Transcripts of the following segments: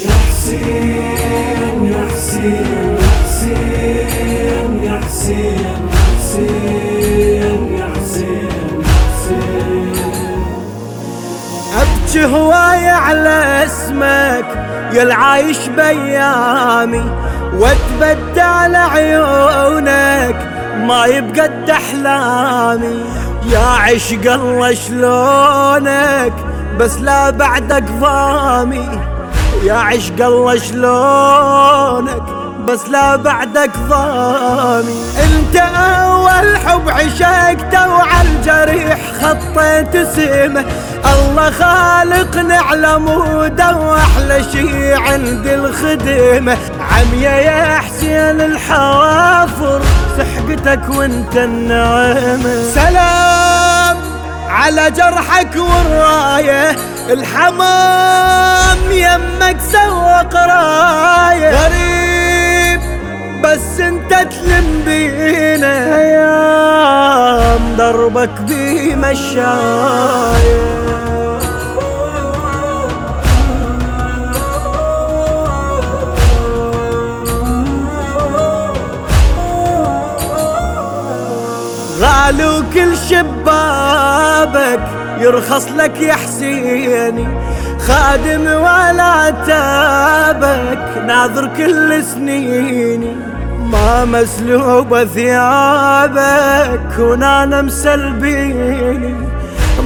يا حسين يا حسين يا حسين يا حسين يا حسين يا حسين أبكي هواي على اسمك يا العايش بيامي وأتبدى عيونك ما يبقى احلامي يا عشق الله شلونك بس لا بعدك ضامي يا عشق الله شلونك؟ بس لا بعدك ضامي. انت أول حب عشقته وعلى الجريح خطيت اسمه الله خالقنا على مودة وأحلى شي عند الخدمه عمية يا حسين الحوافر سحقتك وانت النعمة. سلام على جرحك والراية. الحمام يمك سوى قراية. غريب بس انت تلم بينا أيام دربك بمشاية. غالي وكل شبابك يرخص لك يا حسيني خادم ولا تابك ناظر كل سنيني. ما مسلوبة ثيابك ونانا مسلبيني.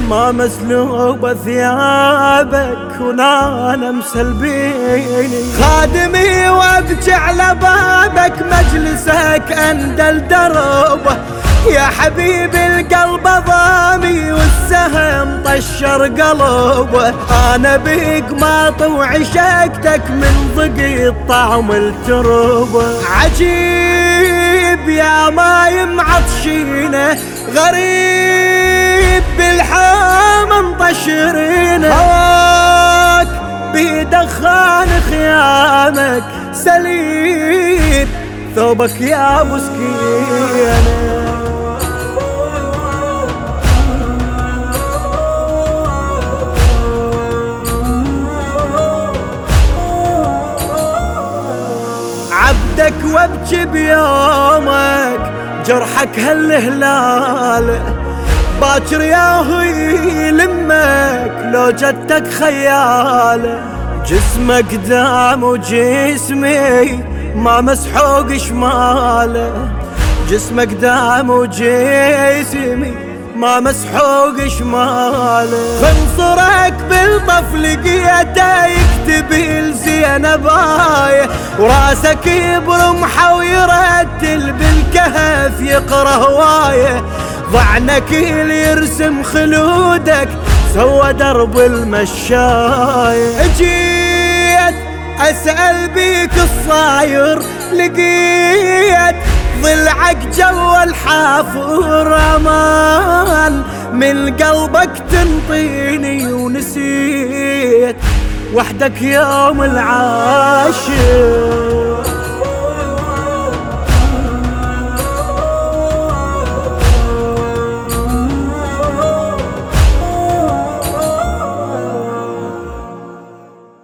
ما مسلوبة ثيابك ونانا مسلبيني. خادمي وابكي على بابك مجلسك اندل دربه طشر قلبه أنا بيك ما وعشقتك من ضقي طعم التربه عجيب يا ماي معطشينه غريب بالحام انطشرينه هواك بيدخان خيامك سليب ثوبك يا مسكينه وابكي بيومك جرحك هالهلال. باكر ياهو يلمك لو جدتك خياله جسمك دام وجسمي ما مسحوق شماله جسمك دام وجسمي ما مسحوق شماله خنصرك بالطف لقيته يكتب لزينبايه وراسك برمحه ويرتل بالكهف يقرأ هواية. ضعنك اللي يرسم خلودك سوى درب المشاية. جيت أسأل بيك الصاير لقيت ضلعك جوا الحافور أمان. من قلبك تنطيني ونسيت وحدك يوم العاشر.